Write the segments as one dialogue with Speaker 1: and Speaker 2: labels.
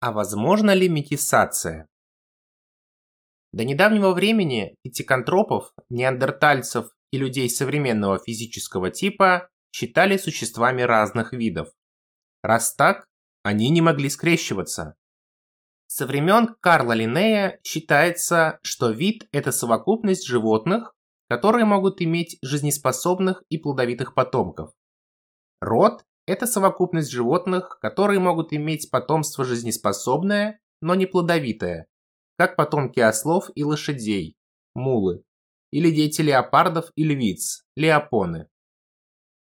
Speaker 1: А возможно ли метисация? До недавнего времени пятиконтропов, неандертальцев и людей современного физического типа считали существами разных видов. Раз так, они не могли скрещиваться. Со времен Карла Линнея считается, что вид – это совокупность животных, которые могут иметь жизнеспособных и плодовитых потомков. Род – это совокупность животных, которые могут иметь потомство жизнеспособное, но не плодовитое, как потомки ослов и лошадей, мулы, или дети леопардов и львиц, леопоны.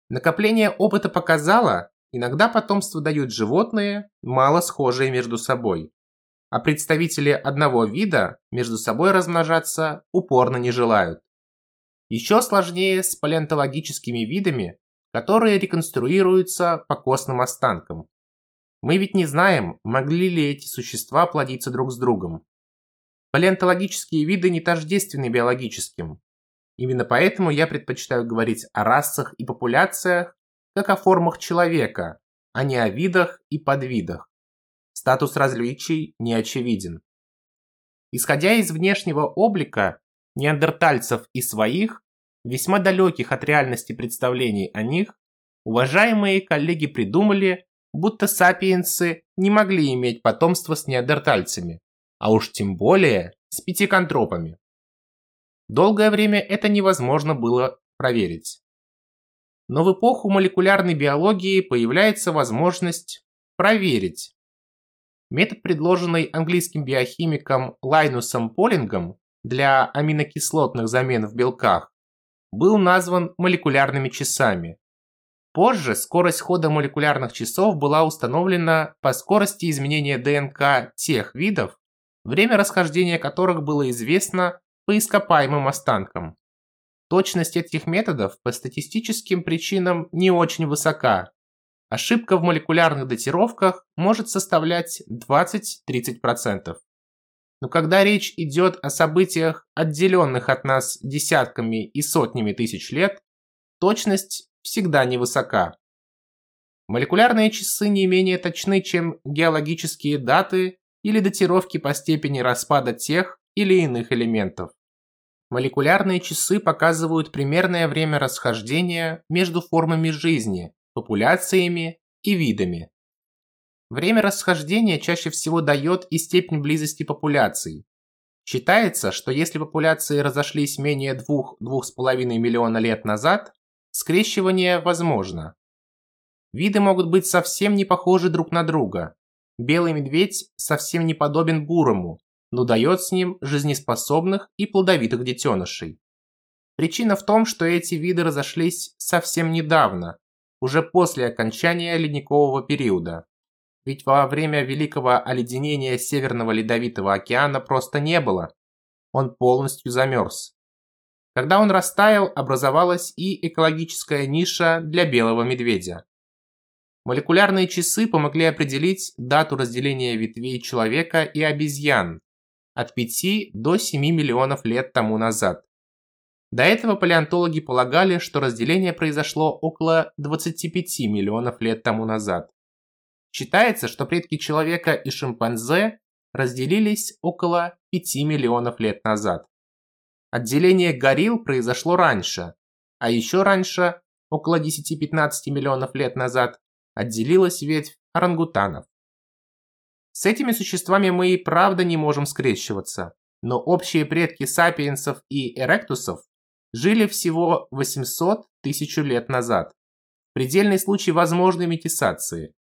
Speaker 1: Накопление опыта показало, иногда потомство дают животные, мало схожие между собой, а представители одного вида между собой размножаться упорно не желают. Еще сложнее с палеонтологическими видами, которые реконструируются по костным останкам. Мы ведь не знаем, могли ли эти существа плодиться друг с другом. Палеонтологические виды не тождественны биологическим. Именно поэтому я предпочитаю говорить о расах и популяциях как о формах человека, а не о видах и подвидах. Статус различий не очевиден. Исходя из внешнего облика неандертальцев и своих, весьма далеких от реальности представлений о них, уважаемые коллеги придумали, будто сапиенсы не могли иметь потомство с неандертальцами, а уж тем более с пятиконтропами. Долгое время это невозможно было проверить. Но в эпоху молекулярной биологии появляется возможность проверить. Метод, предложенный английским биохимиком Лайнусом Полингом для аминокислотных замен в белках, был назван молекулярными часами. Позже скорость хода молекулярных часов была установлена по скорости изменения ДНК тех видов, время расхождения которых было известно по ископаемым останкам. Точность этих методов по статистическим причинам не очень высока. Ошибка в молекулярных датировках может составлять 20-30%. Но когда речь идет о событиях, отделенных от нас десятками и сотнями тысяч лет, точность всегда невысока. Молекулярные часы не менее точны, чем геологические даты или датировки по степени распада тех или иных элементов. Молекулярные часы показывают примерное время расхождения между формами жизни, популяциями и видами. Время расхождения чаще всего дает и степень близости популяций. Считается, что если популяции разошлись менее 2-2,5 миллиона лет назад, скрещивание возможно. Виды могут быть совсем не похожи друг на друга. Белый медведь совсем не подобен бурому, но дает с ним жизнеспособных и плодовитых детенышей. Причина в том, что эти виды разошлись совсем недавно, уже после окончания ледникового периода. Ведь во время великого оледенения Северного Ледовитого океана просто не было. Он полностью замерз. Когда он растаял, образовалась и экологическая ниша для белого медведя. Молекулярные часы помогли определить дату разделения ветвей человека и обезьян, от 5 до 7 миллионов лет тому назад. До этого палеонтологи полагали, что разделение произошло около 25 миллионов лет тому назад. Считается, что предки человека и шимпанзе разделились около 5 миллионов лет назад. Отделение горилл произошло раньше, а еще раньше, около 10-15 миллионов лет назад, отделилась ветвь орангутанов. С этими существами мы и правда не можем скрещиваться, но общие предки сапиенсов и эректусов жили всего 800 тысяч лет назад. Предельный случай возможной метисации.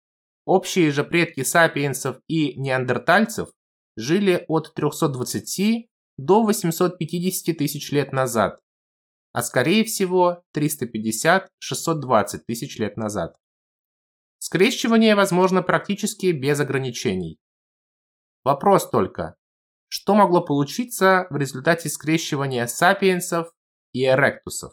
Speaker 1: Общие же предки сапиенсов и неандертальцев жили от 320 до 850 тысяч лет назад, а скорее всего 350-620 тысяч лет назад. Скрещивание возможно практически без ограничений. Вопрос только, что могло получиться в результате скрещивания сапиенсов и эректусов?